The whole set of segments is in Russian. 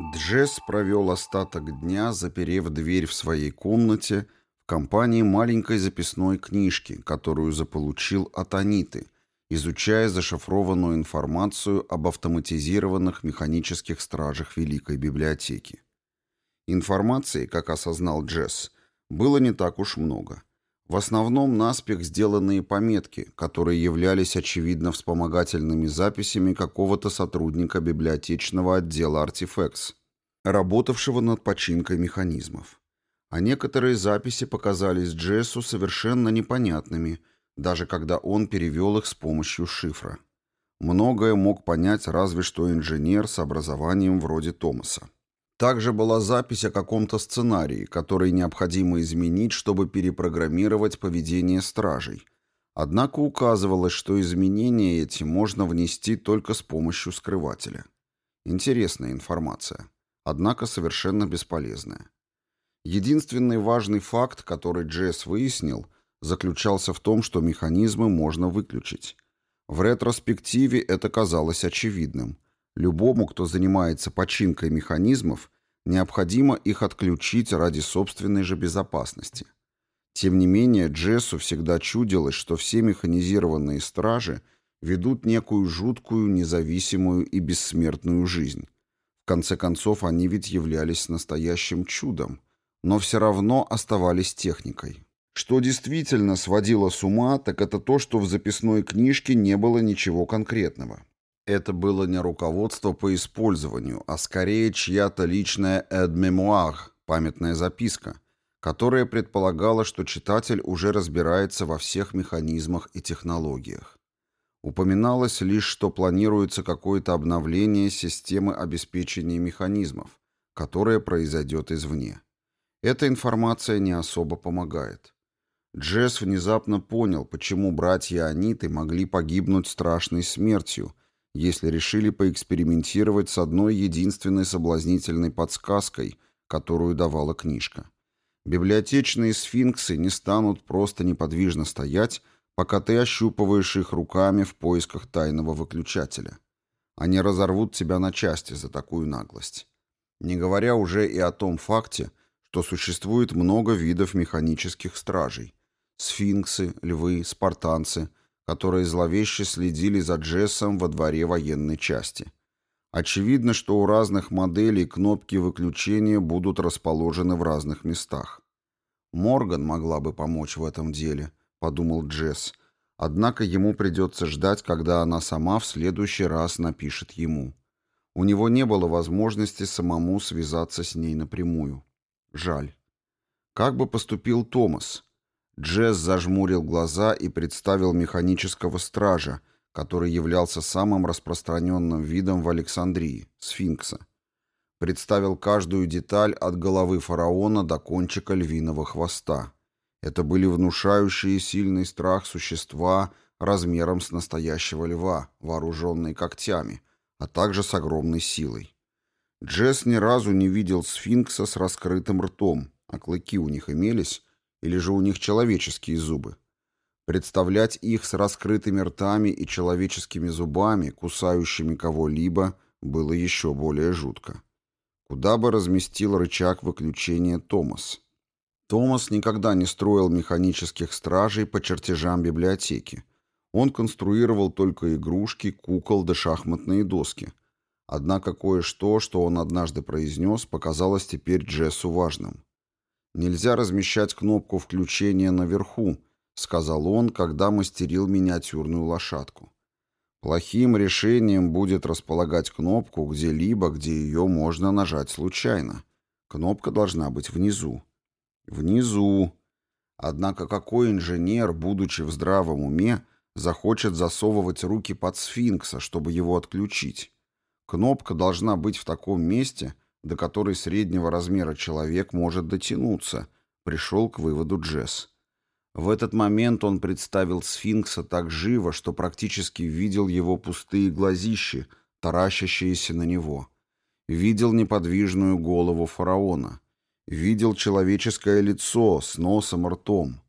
Джесс провел остаток дня, заперев дверь в своей комнате в компании маленькой записной книжки, которую заполучил от Аниты, изучая зашифрованную информацию об автоматизированных механических стражах Великой Библиотеки. Информации, как осознал Джесс, было не так уж много – в основном наспех сделанные пометки, которые являлись очевидно вспомогательными записями какого-то сотрудника библиотечного отдела «Артифекс», работавшего над починкой механизмов. А некоторые записи показались Джессу совершенно непонятными, даже когда он перевел их с помощью шифра. Многое мог понять разве что инженер с образованием вроде Томаса. Также была запись о каком-то сценарии, который необходимо изменить, чтобы перепрограммировать поведение стражей. Однако указывалось, что изменения эти можно внести только с помощью скрывателя. Интересная информация, однако совершенно бесполезная. Единственный важный факт, который Джесс выяснил, заключался в том, что механизмы можно выключить. В ретроспективе это казалось очевидным – Любому, кто занимается починкой механизмов, необходимо их отключить ради собственной же безопасности. Тем не менее, Джессу всегда чудилось, что все механизированные стражи ведут некую жуткую, независимую и бессмертную жизнь. В конце концов, они ведь являлись настоящим чудом, но все равно оставались техникой. Что действительно сводило с ума, так это то, что в записной книжке не было ничего конкретного. Это было не руководство по использованию, а скорее чья-то личная «эдмемуар» — памятная записка, которая предполагала, что читатель уже разбирается во всех механизмах и технологиях. Упоминалось лишь, что планируется какое-то обновление системы обеспечения механизмов, которое произойдет извне. Эта информация не особо помогает. Джесс внезапно понял, почему братья Аниты могли погибнуть страшной смертью, если решили поэкспериментировать с одной единственной соблазнительной подсказкой, которую давала книжка. Библиотечные сфинксы не станут просто неподвижно стоять, пока ты ощупываешь их руками в поисках тайного выключателя. Они разорвут тебя на части за такую наглость. Не говоря уже и о том факте, что существует много видов механических стражей. Сфинксы, львы, спартанцы, которые зловеще следили за Джессом во дворе военной части. Очевидно, что у разных моделей кнопки выключения будут расположены в разных местах. «Морган могла бы помочь в этом деле», — подумал Джесс. Однако ему придется ждать, когда она сама в следующий раз напишет ему. У него не было возможности самому связаться с ней напрямую. Жаль. Как бы поступил Томас? Джесс зажмурил глаза и представил механического стража, который являлся самым распространенным видом в Александрии – сфинкса. Представил каждую деталь от головы фараона до кончика львиного хвоста. Это были внушающие сильный страх существа размером с настоящего льва, вооруженные когтями, а также с огромной силой. Джесс ни разу не видел сфинкса с раскрытым ртом, а клыки у них имелись, или же у них человеческие зубы? Представлять их с раскрытыми ртами и человеческими зубами, кусающими кого-либо, было еще более жутко. Куда бы разместил рычаг выключения Томас? Томас никогда не строил механических стражей по чертежам библиотеки. Он конструировал только игрушки, кукол да шахматные доски. Однако кое-что, что он однажды произнес, показалось теперь Джессу важным. Нельзя размещать кнопку включения наверху, сказал он, когда мастерил миниатюрную лошадку. Плохим решением будет располагать кнопку где-либо, где ее можно нажать случайно. Кнопка должна быть внизу. Внизу. Однако какой инженер, будучи в здравом уме, захочет засовывать руки под сфинкса, чтобы его отключить? Кнопка должна быть в таком месте, до которой среднего размера человек может дотянуться, пришел к выводу Джесс. В этот момент он представил сфинкса так живо, что практически видел его пустые глазищи, таращащиеся на него. Видел неподвижную голову фараона. Видел человеческое лицо с носом и ртом.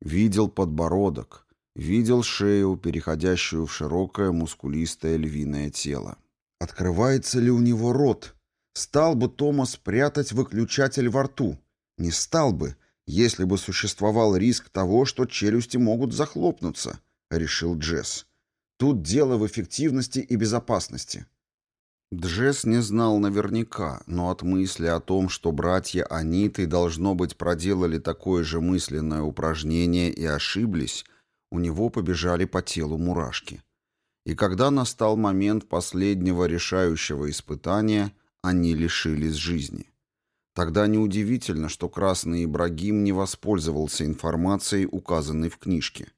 Видел подбородок. Видел шею, переходящую в широкое мускулистое львиное тело. Открывается ли у него рот? Стал бы Томас прятать выключатель во рту? Не стал бы, если бы существовал риск того, что челюсти могут захлопнуться, решил Джесс. Тут дело в эффективности и безопасности. Джесс не знал наверняка, но от мысли о том, что братья Аниты, должно быть, проделали такое же мысленное упражнение и ошиблись, у него побежали по телу мурашки. И когда настал момент последнего решающего испытания, они лишились жизни. Тогда неудивительно, что Красный Ибрагим не воспользовался информацией, указанной в книжке.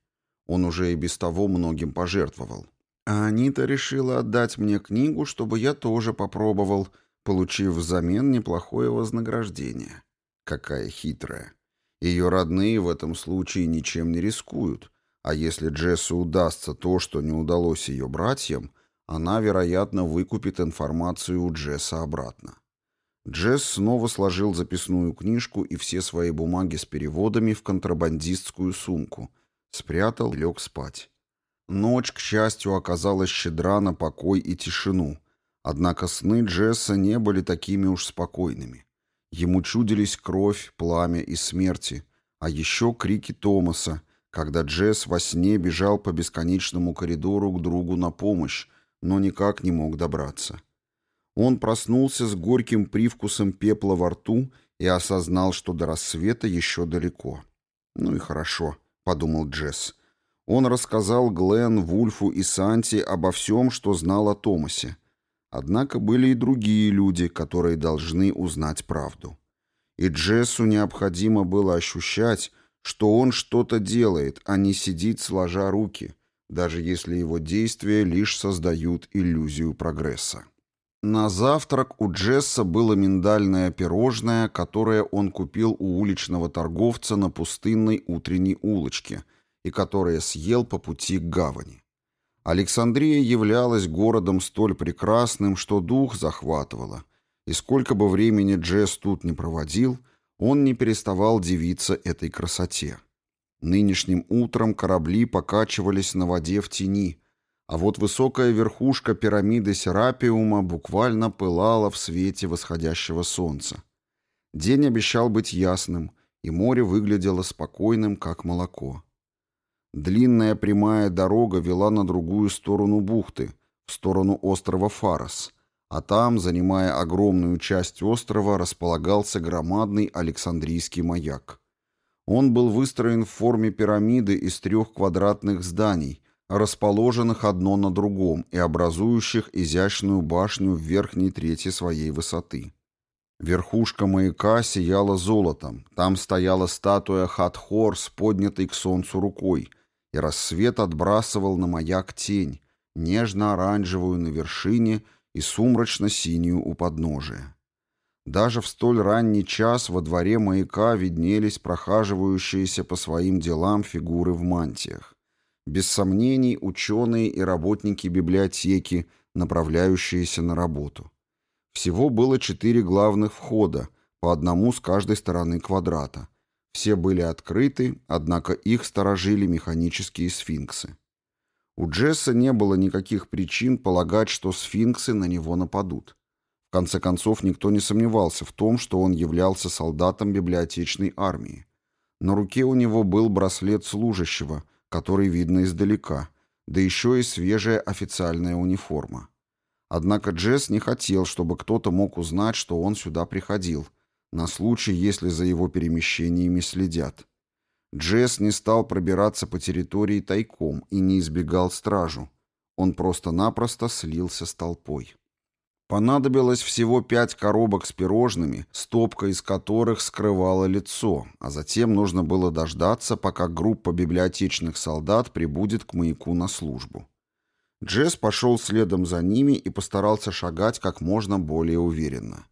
Он уже и без того многим пожертвовал. А Анита решила отдать мне книгу, чтобы я тоже попробовал, получив взамен неплохое вознаграждение. Какая хитрая. Ее родные в этом случае ничем не рискуют, а если Джессу удастся то, что не удалось ее братьям, она, вероятно, выкупит информацию у Джесса обратно. Джесс снова сложил записную книжку и все свои бумаги с переводами в контрабандистскую сумку, спрятал и лег спать. Ночь, к счастью, оказалась щедра на покой и тишину, однако сны Джесса не были такими уж спокойными. Ему чудились кровь, пламя и смерти, а еще крики Томаса, когда Джесс во сне бежал по бесконечному коридору к другу на помощь, но никак не мог добраться. Он проснулся с горьким привкусом пепла во рту и осознал, что до рассвета еще далеко. «Ну и хорошо», — подумал Джесс. Он рассказал Глен, Вульфу и Санти обо всем, что знал о Томасе. Однако были и другие люди, которые должны узнать правду. И Джессу необходимо было ощущать, что он что-то делает, а не сидит сложа руки — даже если его действия лишь создают иллюзию прогресса. На завтрак у Джесса было миндальное пирожное, которое он купил у уличного торговца на пустынной утренней улочке и которое съел по пути к гавани. Александрия являлась городом столь прекрасным, что дух захватывало, и сколько бы времени Джесс тут не проводил, он не переставал дивиться этой красоте. Нынешним утром корабли покачивались на воде в тени, а вот высокая верхушка пирамиды Серапиума буквально пылала в свете восходящего солнца. День обещал быть ясным, и море выглядело спокойным, как молоко. Длинная прямая дорога вела на другую сторону бухты, в сторону острова Фарос, а там, занимая огромную часть острова, располагался громадный Александрийский маяк. Он был выстроен в форме пирамиды из трех квадратных зданий, расположенных одно на другом и образующих изящную башню в верхней трети своей высоты. Верхушка маяка сияла золотом, там стояла статуя Хатхор с поднятой к солнцу рукой, и рассвет отбрасывал на маяк тень, нежно-оранжевую на вершине и сумрачно-синюю у подножия. Даже в столь ранний час во дворе маяка виднелись прохаживающиеся по своим делам фигуры в мантиях. Без сомнений, ученые и работники библиотеки, направляющиеся на работу. Всего было четыре главных входа, по одному с каждой стороны квадрата. Все были открыты, однако их сторожили механические сфинксы. У Джесса не было никаких причин полагать, что сфинксы на него нападут. Конце концов, никто не сомневался в том, что он являлся солдатом библиотечной армии. На руке у него был браслет служащего, который видно издалека, да еще и свежая официальная униформа. Однако Джесс не хотел, чтобы кто-то мог узнать, что он сюда приходил, на случай, если за его перемещениями следят. Джесс не стал пробираться по территории тайком и не избегал стражу. Он просто-напросто слился с толпой. Понадобилось всего пять коробок с пирожными, стопка из которых скрывала лицо, а затем нужно было дождаться, пока группа библиотечных солдат прибудет к маяку на службу. Джесс пошел следом за ними и постарался шагать как можно более уверенно.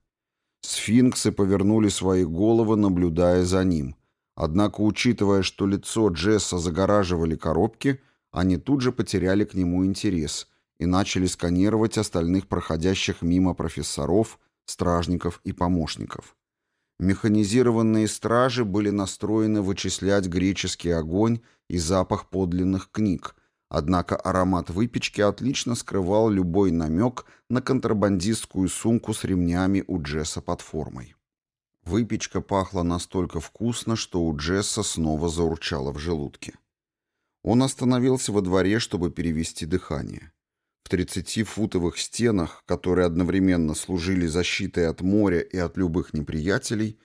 Сфинксы повернули свои головы, наблюдая за ним. Однако, учитывая, что лицо Джесса загораживали коробки, они тут же потеряли к нему интерес – и начали сканировать остальных проходящих мимо профессоров, стражников и помощников. Механизированные стражи были настроены вычислять греческий огонь и запах подлинных книг, однако аромат выпечки отлично скрывал любой намек на контрабандистскую сумку с ремнями у Джесса под формой. Выпечка пахла настолько вкусно, что у Джесса снова заурчало в желудке. Он остановился во дворе, чтобы перевести дыхание в 30-футовых стенах, которые одновременно служили защитой от моря и от любых неприятелей,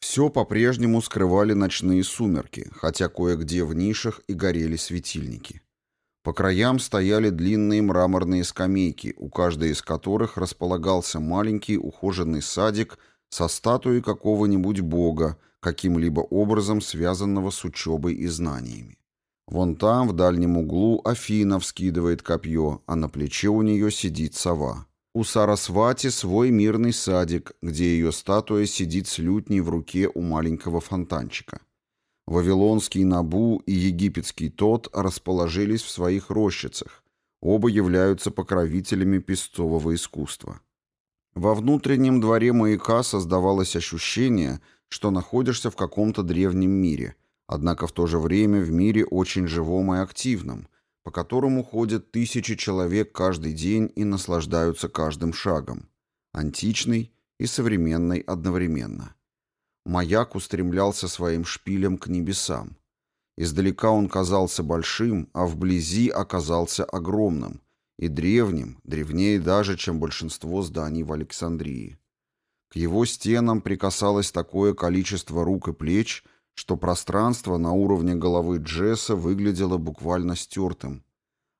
все по-прежнему скрывали ночные сумерки, хотя кое-где в нишах и горели светильники. По краям стояли длинные мраморные скамейки, у каждой из которых располагался маленький ухоженный садик со статуей какого-нибудь бога, каким-либо образом связанного с учебой и знаниями. Вон там, в дальнем углу, Афина вскидывает копье, а на плече у нее сидит сова. У Сарасвати свой мирный садик, где ее статуя сидит с лютней в руке у маленького фонтанчика. Вавилонский Набу и египетский Тот расположились в своих рощицах. Оба являются покровителями песцового искусства. Во внутреннем дворе маяка создавалось ощущение, что находишься в каком-то древнем мире – однако в то же время в мире очень живом и активном, по которому ходят тысячи человек каждый день и наслаждаются каждым шагом, античный и современный одновременно. Маяк устремлялся своим шпилем к небесам. Издалека он казался большим, а вблизи оказался огромным и древним, древнее даже, чем большинство зданий в Александрии. К его стенам прикасалось такое количество рук и плеч – что пространство на уровне головы Джесса выглядело буквально стертым,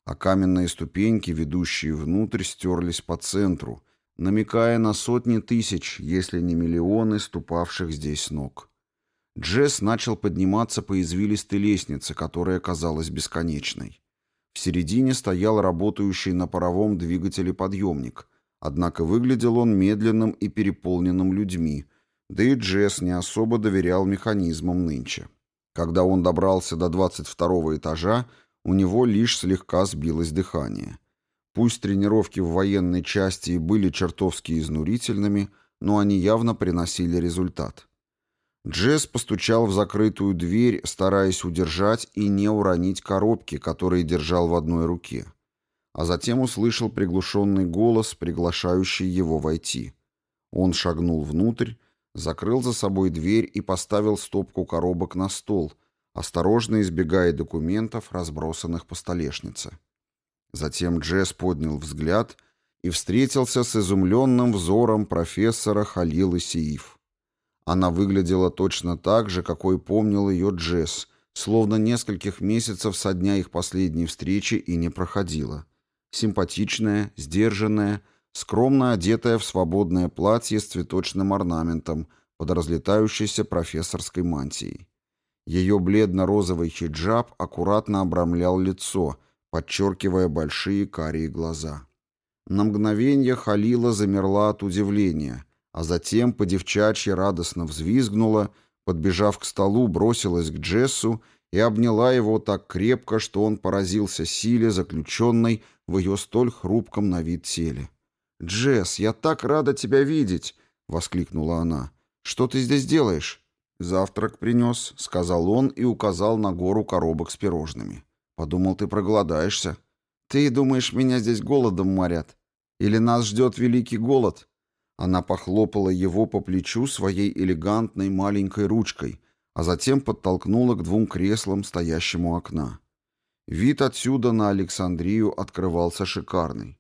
а каменные ступеньки, ведущие внутрь, стерлись по центру, намекая на сотни тысяч, если не миллионы, ступавших здесь ног. Джесс начал подниматься по извилистой лестнице, которая казалась бесконечной. В середине стоял работающий на паровом двигателе подъемник, однако выглядел он медленным и переполненным людьми, да и Джесс не особо доверял механизмам нынче. Когда он добрался до 22 этажа, у него лишь слегка сбилось дыхание. Пусть тренировки в военной части и были чертовски изнурительными, но они явно приносили результат. Джесс постучал в закрытую дверь, стараясь удержать и не уронить коробки, которые держал в одной руке. А затем услышал приглушенный голос, приглашающий его войти. Он шагнул внутрь, закрыл за собой дверь и поставил стопку коробок на стол, осторожно избегая документов, разбросанных по столешнице. Затем Джесс поднял взгляд и встретился с изумленным взором профессора Халилы Сииф. Она выглядела точно так же, какой помнил ее Джесс, словно нескольких месяцев со дня их последней встречи и не проходила. Симпатичная, сдержанная — скромно одетая в свободное платье с цветочным орнаментом под разлетающейся профессорской мантией. Ее бледно-розовый хиджаб аккуратно обрамлял лицо, подчеркивая большие карие глаза. На мгновение Халила замерла от удивления, а затем по девчачьи радостно взвизгнула, подбежав к столу, бросилась к Джессу и обняла его так крепко, что он поразился силе, заключенной в ее столь хрупком на вид теле. «Джесс, я так рада тебя видеть!» — воскликнула она. «Что ты здесь делаешь?» «Завтрак принес», — сказал он и указал на гору коробок с пирожными. «Подумал, ты проголодаешься». «Ты думаешь, меня здесь голодом морят? Или нас ждет великий голод?» Она похлопала его по плечу своей элегантной маленькой ручкой, а затем подтолкнула к двум креслам, стоящему окна. Вид отсюда на Александрию открывался шикарный.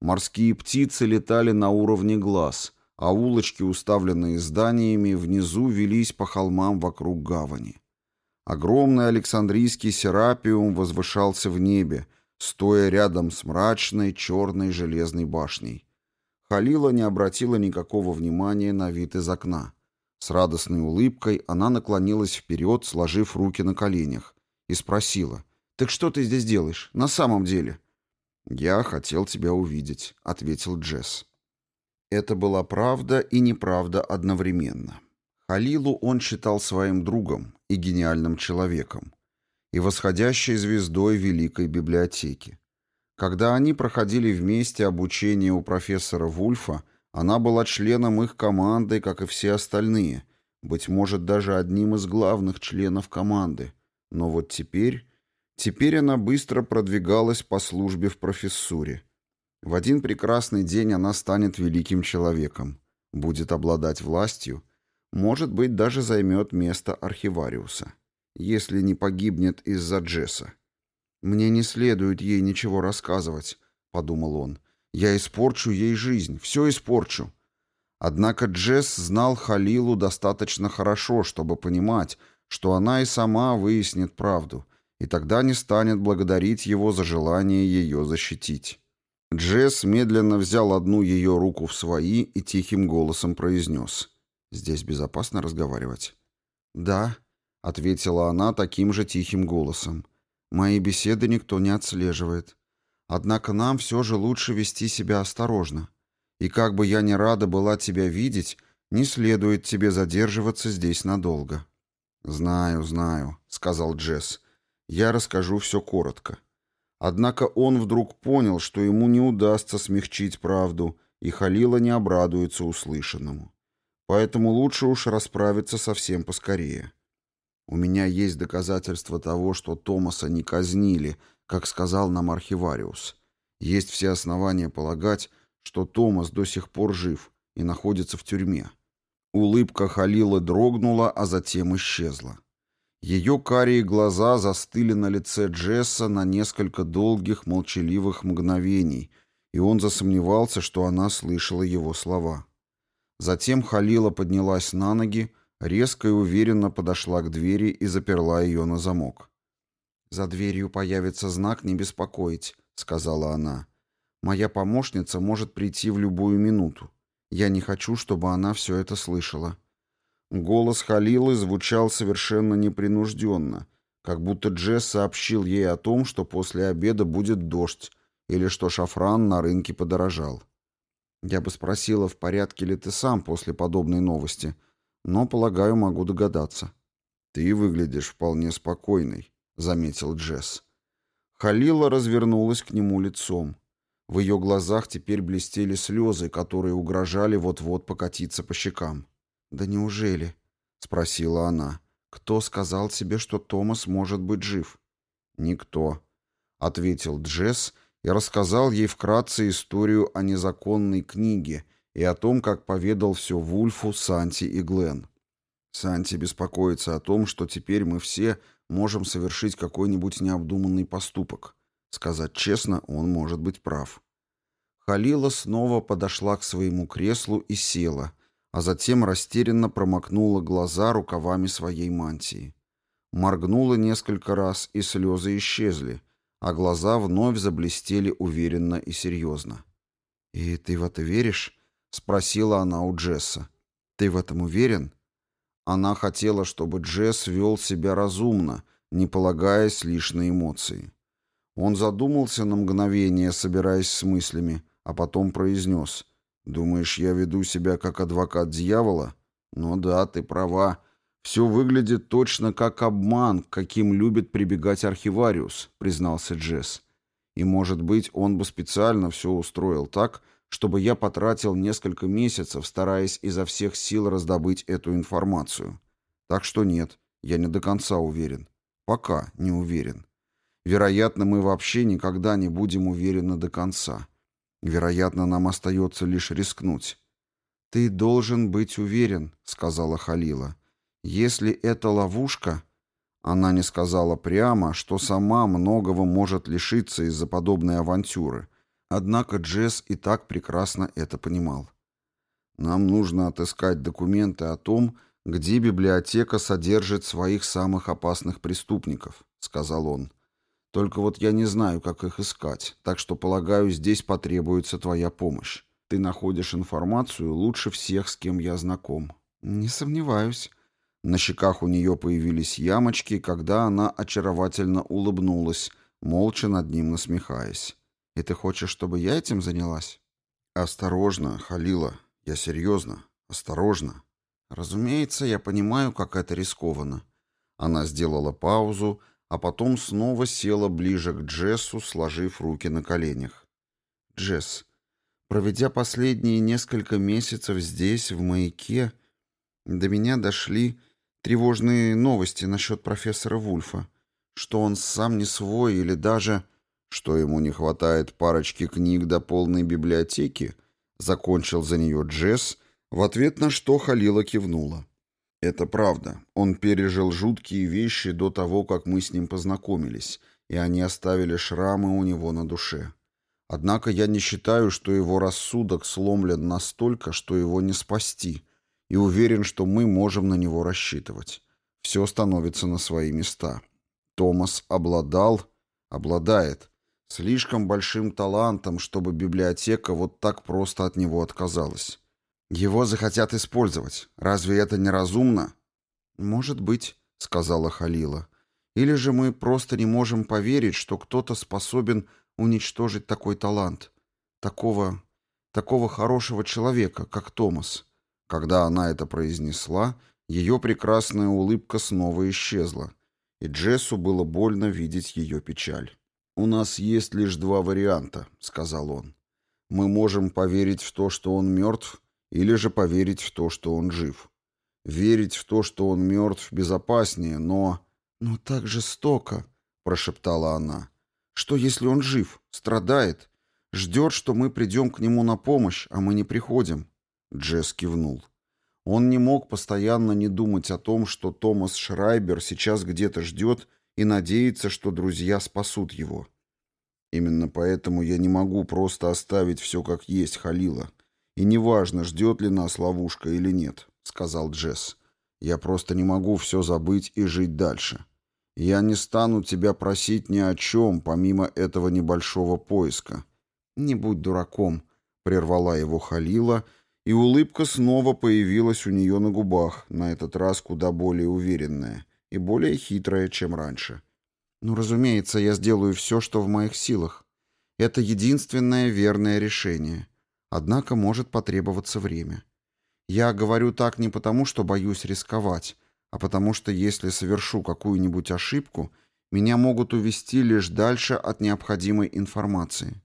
Морские птицы летали на уровне глаз, а улочки, уставленные зданиями, внизу велись по холмам вокруг гавани. Огромный Александрийский серапиум возвышался в небе, стоя рядом с мрачной черной железной башней. Халила не обратила никакого внимания на вид из окна. С радостной улыбкой она наклонилась вперед, сложив руки на коленях, и спросила, «Так что ты здесь делаешь? На самом деле?» «Я хотел тебя увидеть», — ответил Джесс. Это была правда и неправда одновременно. Халилу он считал своим другом и гениальным человеком, и восходящей звездой Великой библиотеки. Когда они проходили вместе обучение у профессора Вульфа, она была членом их команды, как и все остальные, быть может, даже одним из главных членов команды. Но вот теперь Теперь она быстро продвигалась по службе в профессуре. В один прекрасный день она станет великим человеком, будет обладать властью, может быть, даже займет место архивариуса, если не погибнет из-за Джесса. «Мне не следует ей ничего рассказывать», — подумал он. «Я испорчу ей жизнь, все испорчу». Однако Джесс знал Халилу достаточно хорошо, чтобы понимать, что она и сама выяснит правду, и тогда не станет благодарить его за желание ее защитить. Джесс медленно взял одну ее руку в свои и тихим голосом произнес. «Здесь безопасно разговаривать?» «Да», — ответила она таким же тихим голосом. «Мои беседы никто не отслеживает. Однако нам все же лучше вести себя осторожно. И как бы я ни рада была тебя видеть, не следует тебе задерживаться здесь надолго». «Знаю, знаю», — сказал Джесс. Я расскажу все коротко. Однако он вдруг понял, что ему не удастся смягчить правду, и Халила не обрадуется услышанному. Поэтому лучше уж расправиться совсем поскорее. У меня есть доказательства того, что Томаса не казнили, как сказал нам архивариус. Есть все основания полагать, что Томас до сих пор жив и находится в тюрьме. Улыбка Халила дрогнула, а затем исчезла. Ее карие глаза застыли на лице Джесса на несколько долгих молчаливых мгновений, и он засомневался, что она слышала его слова. Затем Халила поднялась на ноги, резко и уверенно подошла к двери и заперла ее на замок. «За дверью появится знак «Не беспокоить», — сказала она. «Моя помощница может прийти в любую минуту. Я не хочу, чтобы она все это слышала». Голос Халилы звучал совершенно непринужденно, как будто Джесс сообщил ей о том, что после обеда будет дождь, или что шафран на рынке подорожал. Я бы спросила, в порядке ли ты сам после подобной новости, но, полагаю, могу догадаться. «Ты выглядишь вполне спокойной», — заметил Джесс. Халила развернулась к нему лицом. В ее глазах теперь блестели слезы, которые угрожали вот-вот покатиться по щекам. «Да неужели?» — спросила она. «Кто сказал тебе, что Томас может быть жив?» «Никто», — ответил Джесс и рассказал ей вкратце историю о незаконной книге и о том, как поведал все Вульфу, Санти и Глен. Санти беспокоится о том, что теперь мы все можем совершить какой-нибудь необдуманный поступок. Сказать честно, он может быть прав. Халила снова подошла к своему креслу и села, а затем растерянно промокнула глаза рукавами своей мантии. Моргнула несколько раз, и слезы исчезли, а глаза вновь заблестели уверенно и серьезно. «И ты в это веришь?» — спросила она у Джесса. «Ты в этом уверен?» Она хотела, чтобы Джесс вел себя разумно, не полагаясь лишь на эмоции. Он задумался на мгновение, собираясь с мыслями, а потом произнес — Думаешь, я веду себя как адвокат дьявола? Ну да, ты права. Все выглядит точно как обман, каким любит прибегать архивариус, признался Джесс. И, может быть, он бы специально все устроил так, чтобы я потратил несколько месяцев, стараясь изо всех сил раздобыть эту информацию. Так что нет, я не до конца уверен. Пока не уверен. Вероятно, мы вообще никогда не будем уверены до конца. Вероятно, нам остается лишь рискнуть. «Ты должен быть уверен», — сказала Халила. «Если это ловушка...» Она не сказала прямо, что сама многого может лишиться из-за подобной авантюры. Однако Джесс и так прекрасно это понимал. «Нам нужно отыскать документы о том, где библиотека содержит своих самых опасных преступников», — сказал он. Только вот я не знаю, как их искать, так что, полагаю, здесь потребуется твоя помощь. Ты находишь информацию лучше всех, с кем я знаком». «Не сомневаюсь». На щеках у нее появились ямочки, когда она очаровательно улыбнулась, молча над ним насмехаясь. «И ты хочешь, чтобы я этим занялась?» «Осторожно, Халила. Я серьезно. Осторожно». «Разумеется, я понимаю, как это рискованно». Она сделала паузу, а потом снова села ближе к Джессу, сложив руки на коленях. «Джесс, проведя последние несколько месяцев здесь, в маяке, до меня дошли тревожные новости насчет профессора Вульфа, что он сам не свой или даже, что ему не хватает парочки книг до полной библиотеки», закончил за нее Джесс, в ответ на что Халила кивнула. Это правда. Он пережил жуткие вещи до того, как мы с ним познакомились, и они оставили шрамы у него на душе. Однако я не считаю, что его рассудок сломлен настолько, что его не спасти, и уверен, что мы можем на него рассчитывать. Все становится на свои места. Томас обладал, обладает, слишком большим талантом, чтобы библиотека вот так просто от него отказалась. Его захотят использовать. Разве это неразумно? Может быть, сказала Халила. Или же мы просто не можем поверить, что кто-то способен уничтожить такой талант, такого такого хорошего человека, как Томас. Когда она это произнесла, ее прекрасная улыбка снова исчезла, и Джессу было больно видеть ее печаль. «У нас есть лишь два варианта», — сказал он. «Мы можем поверить в то, что он мертв, или же поверить в то, что он жив. Верить в то, что он мертв, безопаснее, но... «Но так жестоко», — прошептала она. «Что, если он жив, страдает, ждет, что мы придем к нему на помощь, а мы не приходим?» Джесс кивнул. Он не мог постоянно не думать о том, что Томас Шрайбер сейчас где-то ждет и надеется, что друзья спасут его. «Именно поэтому я не могу просто оставить все как есть, Халила», и неважно, ждет ли нас ловушка или нет», — сказал Джесс. «Я просто не могу все забыть и жить дальше. Я не стану тебя просить ни о чем, помимо этого небольшого поиска». «Не будь дураком», — прервала его Халила, и улыбка снова появилась у нее на губах, на этот раз куда более уверенная и более хитрая, чем раньше. «Ну, разумеется, я сделаю все, что в моих силах. Это единственное верное решение». Однако может потребоваться время. Я говорю так не потому, что боюсь рисковать, а потому что если совершу какую-нибудь ошибку, меня могут увести лишь дальше от необходимой информации.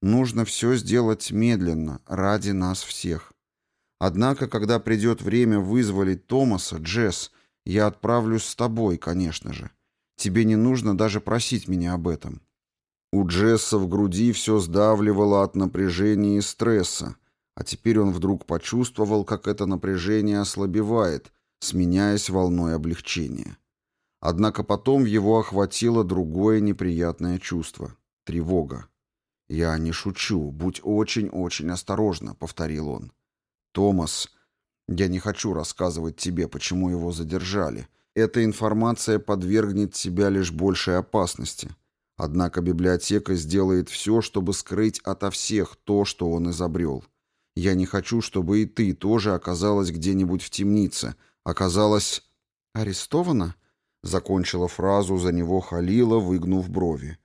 Нужно все сделать медленно, ради нас всех. Однако, когда придет время вызволить Томаса, Джесс, я отправлюсь с тобой, конечно же. Тебе не нужно даже просить меня об этом. У Джесса в груди все сдавливало от напряжения и стресса, а теперь он вдруг почувствовал, как это напряжение ослабевает, сменяясь волной облегчения. Однако потом его охватило другое неприятное чувство — тревога. «Я не шучу, будь очень-очень осторожна», — повторил он. «Томас, я не хочу рассказывать тебе, почему его задержали. Эта информация подвергнет тебя лишь большей опасности. Однако библиотека сделает все, чтобы скрыть ото всех то, что он изобрел. Я не хочу, чтобы и ты тоже оказалась где-нибудь в темнице. Оказалась... арестована?» Закончила фразу за него Халила, выгнув брови.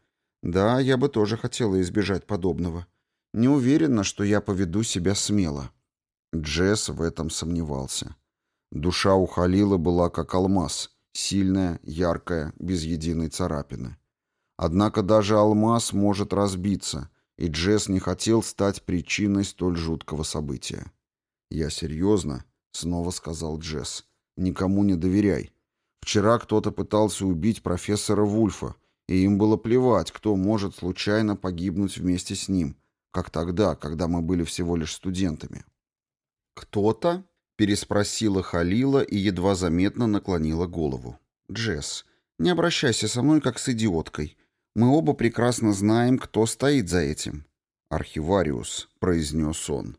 «Да, я бы тоже хотела избежать подобного. Не уверена, что я поведу себя смело». Джесс в этом сомневался. Душа у Халила была как алмаз, сильная, яркая, без единой царапины. Однако даже алмаз может разбиться, и Джесс не хотел стать причиной столь жуткого события. «Я серьезно», — снова сказал Джесс, — «никому не доверяй. Вчера кто-то пытался убить профессора Вульфа, и им было плевать, кто может случайно погибнуть вместе с ним, как тогда, когда мы были всего лишь студентами». «Кто-то?» — переспросила Халила и едва заметно наклонила голову. «Джесс, не обращайся со мной как с идиоткой. Мы оба прекрасно знаем, кто стоит за этим. Архивариус, произнес он.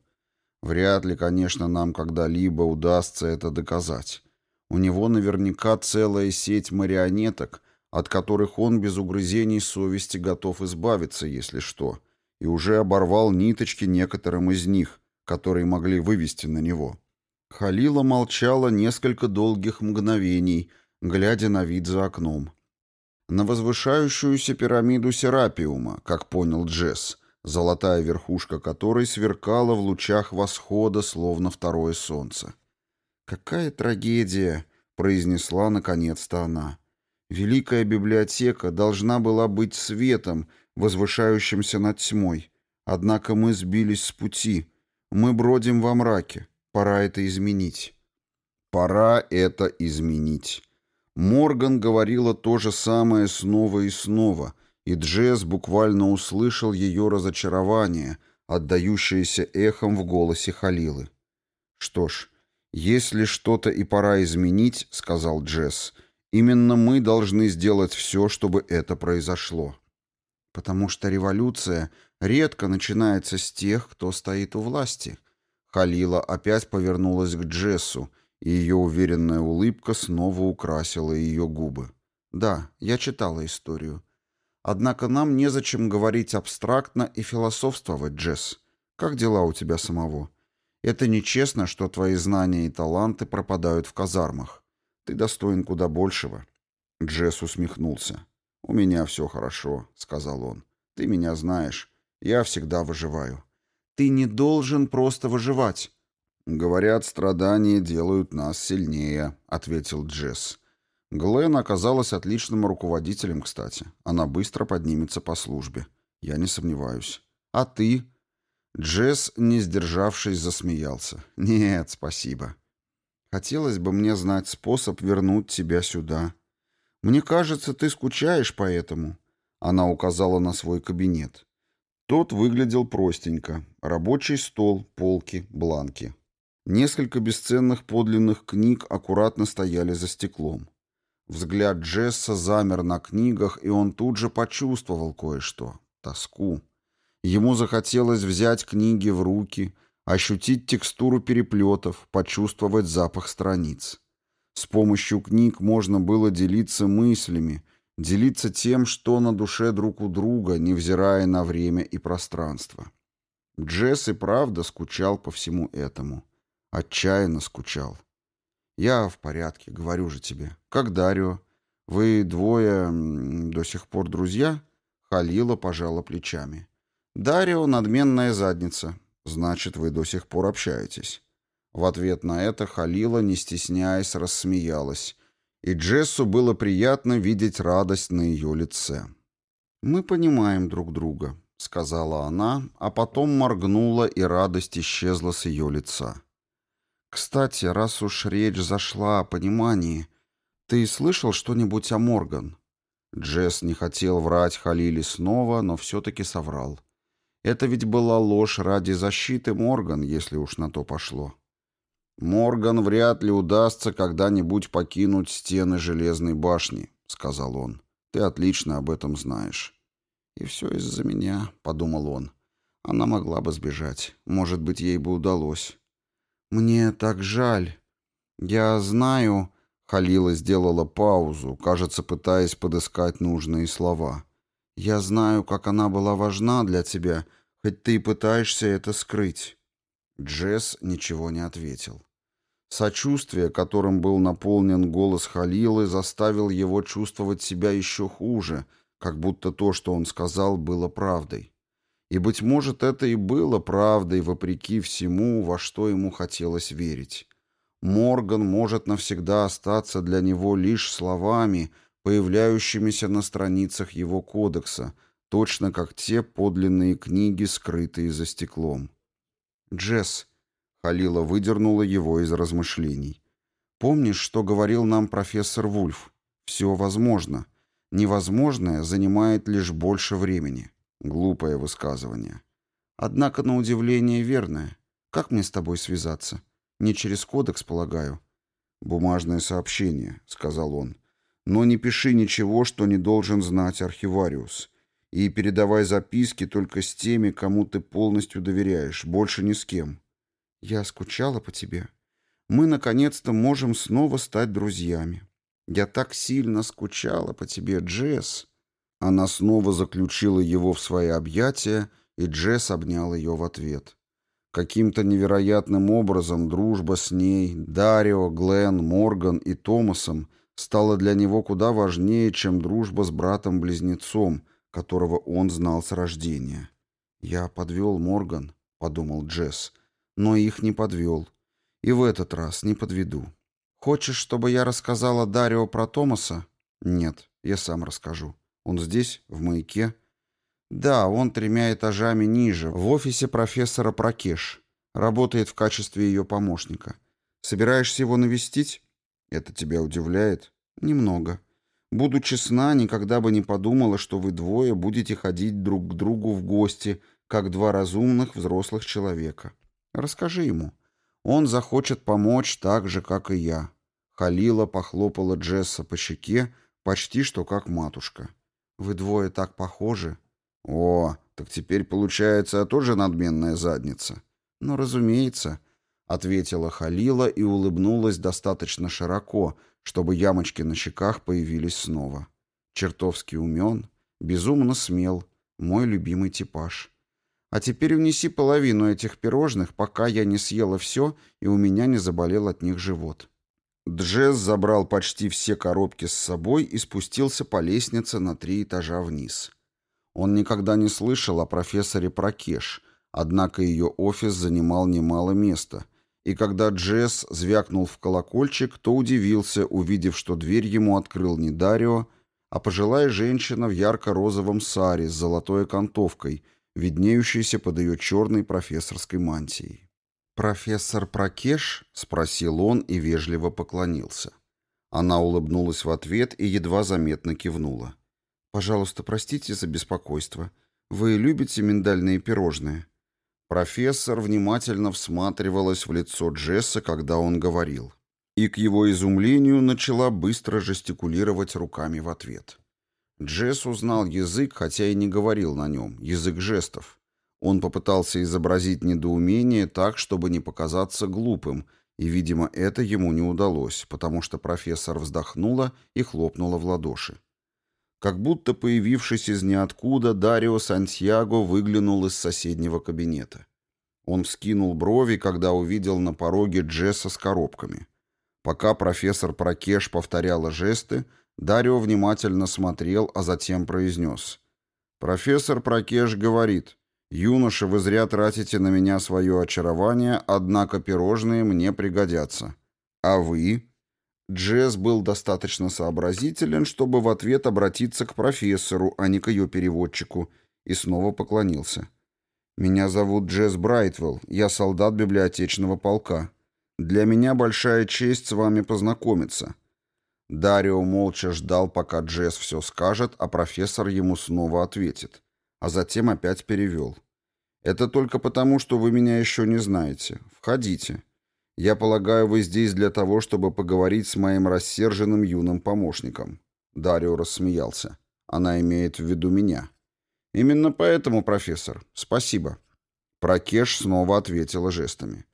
Вряд ли, конечно, нам когда-либо удастся это доказать. У него наверняка целая сеть марионеток, от которых он без угрызений совести готов избавиться, если что, и уже оборвал ниточки некоторым из них, которые могли вывести на него. Халила молчала несколько долгих мгновений, глядя на вид за окном на возвышающуюся пирамиду Серапиума, как понял Джесс, золотая верхушка которой сверкала в лучах восхода, словно второе солнце. «Какая трагедия!» — произнесла наконец-то она. «Великая библиотека должна была быть светом, возвышающимся над тьмой. Однако мы сбились с пути. Мы бродим во мраке. Пора это изменить». «Пора это изменить», Морган говорила то же самое снова и снова, и Джесс буквально услышал ее разочарование, отдающееся эхом в голосе Халилы. «Что ж, если что-то и пора изменить, — сказал Джесс, — именно мы должны сделать все, чтобы это произошло. Потому что революция редко начинается с тех, кто стоит у власти». Халила опять повернулась к Джессу — и ее уверенная улыбка снова украсила ее губы. «Да, я читала историю. Однако нам незачем говорить абстрактно и философствовать, Джесс. Как дела у тебя самого? Это нечестно, что твои знания и таланты пропадают в казармах. Ты достоин куда большего». Джесс усмехнулся. «У меня все хорошо», — сказал он. «Ты меня знаешь. Я всегда выживаю». «Ты не должен просто выживать. «Говорят, страдания делают нас сильнее», — ответил Джесс. Глен оказалась отличным руководителем, кстати. Она быстро поднимется по службе. Я не сомневаюсь. «А ты?» Джесс, не сдержавшись, засмеялся. «Нет, спасибо. Хотелось бы мне знать способ вернуть тебя сюда. Мне кажется, ты скучаешь по этому». Она указала на свой кабинет. Тот выглядел простенько. Рабочий стол, полки, бланки. Несколько бесценных подлинных книг аккуратно стояли за стеклом. Взгляд Джесса замер на книгах, и он тут же почувствовал кое-что — тоску. Ему захотелось взять книги в руки, ощутить текстуру переплетов, почувствовать запах страниц. С помощью книг можно было делиться мыслями, делиться тем, что на душе друг у друга, невзирая на время и пространство. Джесс и правда скучал по всему этому — Отчаянно скучал. Я в порядке, говорю же тебе. Как Дарио? Вы двое до сих пор друзья? Халила пожала плечами. Дарио надменная задница. Значит, вы до сих пор общаетесь. В ответ на это Халила, не стесняясь, рассмеялась. И Джессу было приятно видеть радость на ее лице. «Мы понимаем друг друга», — сказала она, а потом моргнула, и радость исчезла с ее лица. Кстати, раз уж речь зашла о понимании, ты слышал что-нибудь о Морган? Джесс не хотел врать Халили снова, но все-таки соврал. Это ведь была ложь ради защиты Морган, если уж на то пошло. «Морган вряд ли удастся когда-нибудь покинуть стены Железной башни», — сказал он. «Ты отлично об этом знаешь». «И все из-за меня», — подумал он. «Она могла бы сбежать. Может быть, ей бы удалось. «Мне так жаль. Я знаю...» Халила сделала паузу, кажется, пытаясь подыскать нужные слова. «Я знаю, как она была важна для тебя, хоть ты и пытаешься это скрыть». Джесс ничего не ответил. Сочувствие, которым был наполнен голос Халилы, заставил его чувствовать себя еще хуже, как будто то, что он сказал, было правдой. И, быть может, это и было правдой вопреки всему, во что ему хотелось верить. Морган может навсегда остаться для него лишь словами, появляющимися на страницах его кодекса, точно как те подлинные книги, скрытые за стеклом. «Джесс», — Халила выдернула его из размышлений, — «помнишь, что говорил нам профессор Вульф? Все возможно. Невозможное занимает лишь больше времени». Глупое высказывание. Однако, на удивление, верное. Как мне с тобой связаться? Не через кодекс, полагаю. «Бумажное сообщение», — сказал он. «Но не пиши ничего, что не должен знать архивариус. И передавай записки только с теми, кому ты полностью доверяешь, больше ни с кем». «Я скучала по тебе. Мы, наконец-то, можем снова стать друзьями. Я так сильно скучала по тебе, Джесс». Она снова заключила его в свои объятия, и Джесс обнял ее в ответ. Каким-то невероятным образом дружба с ней, Дарио, Глен, Морган и Томасом стала для него куда важнее, чем дружба с братом-близнецом, которого он знал с рождения. «Я подвел Морган», — подумал Джесс, — «но их не подвел. И в этот раз не подведу». «Хочешь, чтобы я рассказала Дарио про Томаса?» «Нет, я сам расскажу». Он здесь, в маяке? Да, он тремя этажами ниже, в офисе профессора Прокеш. Работает в качестве ее помощника. Собираешься его навестить? Это тебя удивляет? Немного. Буду честна, никогда бы не подумала, что вы двое будете ходить друг к другу в гости, как два разумных взрослых человека. Расскажи ему. Он захочет помочь так же, как и я. Халила похлопала Джесса по щеке, почти что как матушка. Вы двое так похожи. О, так теперь, получается, тоже надменная задница. Ну, разумеется, ответила Халила и улыбнулась достаточно широко, чтобы ямочки на щеках появились снова. Чертовски умен, безумно смел, мой любимый типаж. А теперь унеси половину этих пирожных, пока я не съела все и у меня не заболел от них живот. Джесс забрал почти все коробки с собой и спустился по лестнице на три этажа вниз. Он никогда не слышал о профессоре Прокеш, однако ее офис занимал немало места, и когда Джесс звякнул в колокольчик, то удивился, увидев, что дверь ему открыл не Дарио, а пожилая женщина в ярко-розовом саре с золотой окантовкой, виднеющейся под ее черной профессорской мантией. «Профессор Прокеш — спросил он и вежливо поклонился. Она улыбнулась в ответ и едва заметно кивнула. «Пожалуйста, простите за беспокойство. Вы любите миндальные пирожные?» Профессор внимательно всматривалась в лицо Джесса, когда он говорил. И к его изумлению начала быстро жестикулировать руками в ответ. Джесс узнал язык, хотя и не говорил на нем, язык жестов. Он попытался изобразить недоумение так, чтобы не показаться глупым, и, видимо, это ему не удалось, потому что профессор вздохнула и хлопнула в ладоши. Как будто появившись из ниоткуда, Дарио Сантьяго выглянул из соседнего кабинета. Он вскинул брови, когда увидел на пороге Джесса с коробками. Пока профессор Прокеш повторяла жесты, Дарио внимательно смотрел, а затем произнес. «Профессор Прокеш говорит, «Юноша, вы зря тратите на меня свое очарование, однако пирожные мне пригодятся». «А вы?» Джесс был достаточно сообразителен, чтобы в ответ обратиться к профессору, а не к ее переводчику, и снова поклонился. «Меня зовут Джесс Брайтвелл, я солдат библиотечного полка. Для меня большая честь с вами познакомиться». Дарио молча ждал, пока Джесс все скажет, а профессор ему снова ответит, а затем опять перевел. Это только потому, что вы меня еще не знаете. Входите. Я полагаю, вы здесь для того, чтобы поговорить с моим рассерженным юным помощником. Дарио рассмеялся. Она имеет в виду меня. Именно поэтому, профессор. Спасибо. Прокеш снова ответила жестами.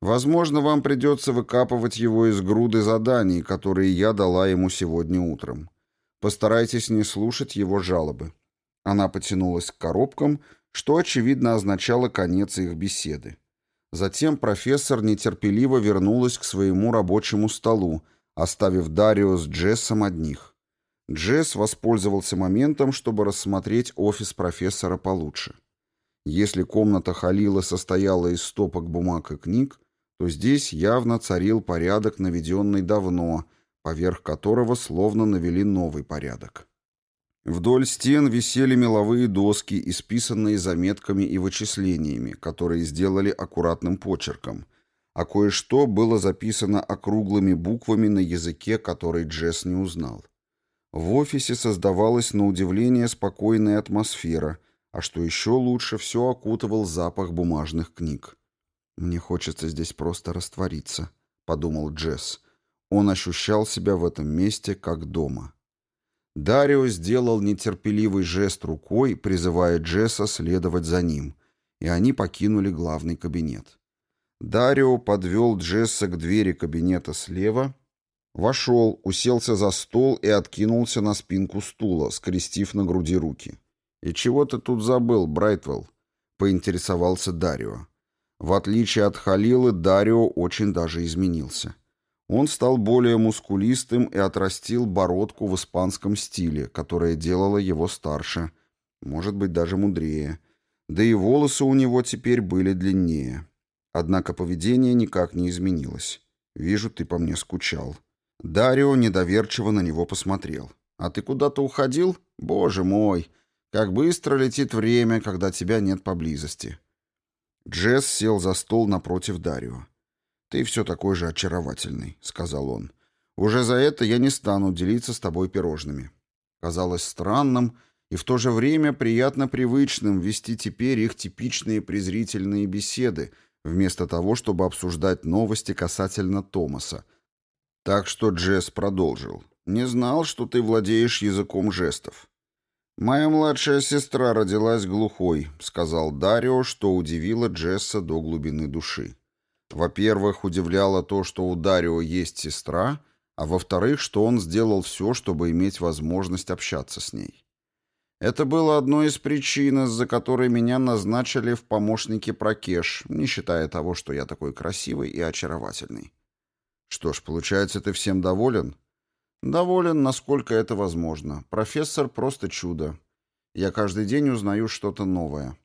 Возможно, вам придется выкапывать его из груды заданий, которые я дала ему сегодня утром. Постарайтесь не слушать его жалобы. Она потянулась к коробкам что, очевидно, означало конец их беседы. Затем профессор нетерпеливо вернулась к своему рабочему столу, оставив Дарио с Джессом одних. Джесс воспользовался моментом, чтобы рассмотреть офис профессора получше. Если комната Халила состояла из стопок бумаг и книг, то здесь явно царил порядок, наведенный давно, поверх которого словно навели новый порядок. Вдоль стен висели меловые доски, исписанные заметками и вычислениями, которые сделали аккуратным почерком, а кое-что было записано округлыми буквами на языке, который Джесс не узнал. В офисе создавалась на удивление спокойная атмосфера, а что еще лучше, все окутывал запах бумажных книг. «Мне хочется здесь просто раствориться», — подумал Джесс. Он ощущал себя в этом месте как дома. Дарио сделал нетерпеливый жест рукой, призывая Джесса следовать за ним, и они покинули главный кабинет. Дарио подвел Джесса к двери кабинета слева, вошел, уселся за стол и откинулся на спинку стула, скрестив на груди руки. «И чего ты тут забыл, Брайтвелл?» — поинтересовался Дарио. В отличие от Халилы, Дарио очень даже изменился он стал более мускулистым и отрастил бородку в испанском стиле, которая делала его старше, может быть, даже мудрее. Да и волосы у него теперь были длиннее. Однако поведение никак не изменилось. «Вижу, ты по мне скучал». Дарио недоверчиво на него посмотрел. «А ты куда-то уходил? Боже мой! Как быстро летит время, когда тебя нет поблизости!» Джесс сел за стол напротив Дарио. «Ты все такой же очаровательный», — сказал он. «Уже за это я не стану делиться с тобой пирожными». Казалось странным и в то же время приятно привычным вести теперь их типичные презрительные беседы, вместо того, чтобы обсуждать новости касательно Томаса. Так что Джесс продолжил. «Не знал, что ты владеешь языком жестов». «Моя младшая сестра родилась глухой», — сказал Дарио, что удивило Джесса до глубины души. Во-первых, удивляло то, что у Дарио есть сестра, а во-вторых, что он сделал все, чтобы иметь возможность общаться с ней. Это было одной из причин, из-за которой меня назначили в помощники Прокеш, не считая того, что я такой красивый и очаровательный. Что ж, получается, ты всем доволен? Доволен, насколько это возможно. Профессор просто чудо. Я каждый день узнаю что-то новое.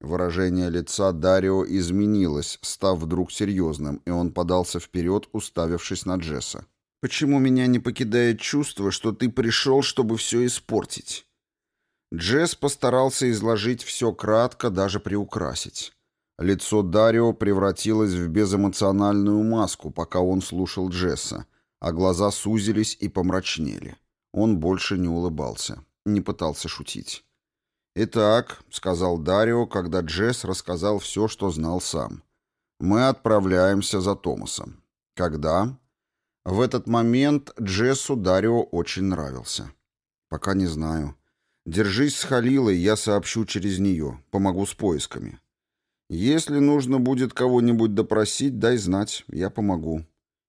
Выражение лица Дарио изменилось, став вдруг серьезным, и он подался вперед, уставившись на Джесса. «Почему меня не покидает чувство, что ты пришел, чтобы все испортить?» Джесс постарался изложить все кратко, даже приукрасить. Лицо Дарио превратилось в безэмоциональную маску, пока он слушал Джесса, а глаза сузились и помрачнели. Он больше не улыбался, не пытался шутить. «Итак», — сказал Дарио, когда Джесс рассказал все, что знал сам, — «мы отправляемся за Томасом». «Когда?» В этот момент Джессу Дарио очень нравился. «Пока не знаю. Держись с Халилой, я сообщу через нее. Помогу с поисками. Если нужно будет кого-нибудь допросить, дай знать, я помогу».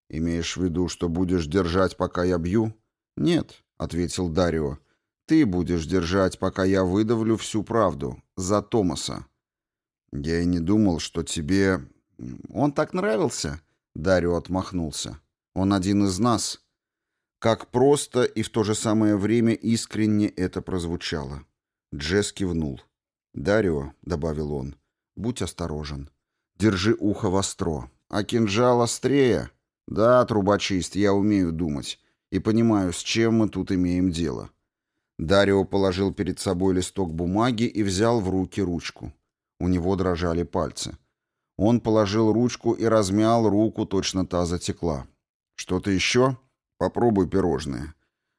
«Имеешь в виду, что будешь держать, пока я бью?» «Нет», — ответил Дарио. Ты будешь держать, пока я выдавлю всю правду. За Томаса. Я и не думал, что тебе... Он так нравился? Дарио отмахнулся. Он один из нас. Как просто и в то же самое время искренне это прозвучало. Джесс кивнул. «Дарио», — добавил он, — «будь осторожен. Держи ухо востро. А кинжал острее?» «Да, трубочист, я умею думать и понимаю, с чем мы тут имеем дело. Дарио положил перед собой листок бумаги и взял в руки ручку. У него дрожали пальцы. Он положил ручку и размял руку, точно та затекла. «Что-то еще? Попробуй пирожное».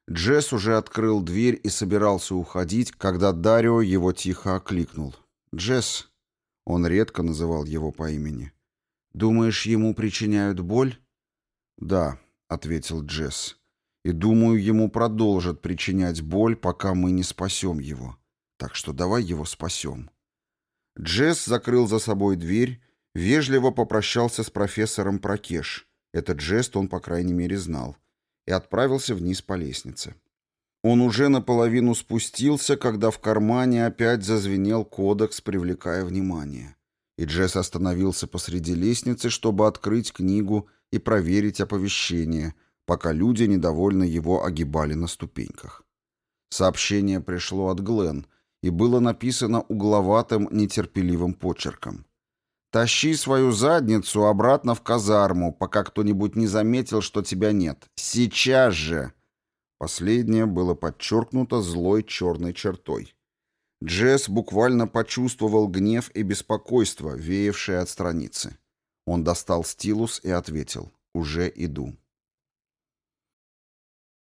Джесс уже открыл дверь и собирался уходить, когда Дарио его тихо окликнул. «Джесс». Он редко называл его по имени. «Думаешь, ему причиняют боль?» «Да», — ответил Джесс и, думаю, ему продолжат причинять боль, пока мы не спасем его. Так что давай его спасем». Джесс закрыл за собой дверь, вежливо попрощался с профессором Прокеш, этот жест он, по крайней мере, знал, и отправился вниз по лестнице. Он уже наполовину спустился, когда в кармане опять зазвенел кодекс, привлекая внимание. И Джесс остановился посреди лестницы, чтобы открыть книгу и проверить оповещение – пока люди недовольно его огибали на ступеньках. Сообщение пришло от Глен и было написано угловатым, нетерпеливым почерком. «Тащи свою задницу обратно в казарму, пока кто-нибудь не заметил, что тебя нет. Сейчас же!» Последнее было подчеркнуто злой черной чертой. Джесс буквально почувствовал гнев и беспокойство, веявшее от страницы. Он достал стилус и ответил «Уже иду».